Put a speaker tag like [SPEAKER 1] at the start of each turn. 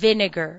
[SPEAKER 1] vinegar.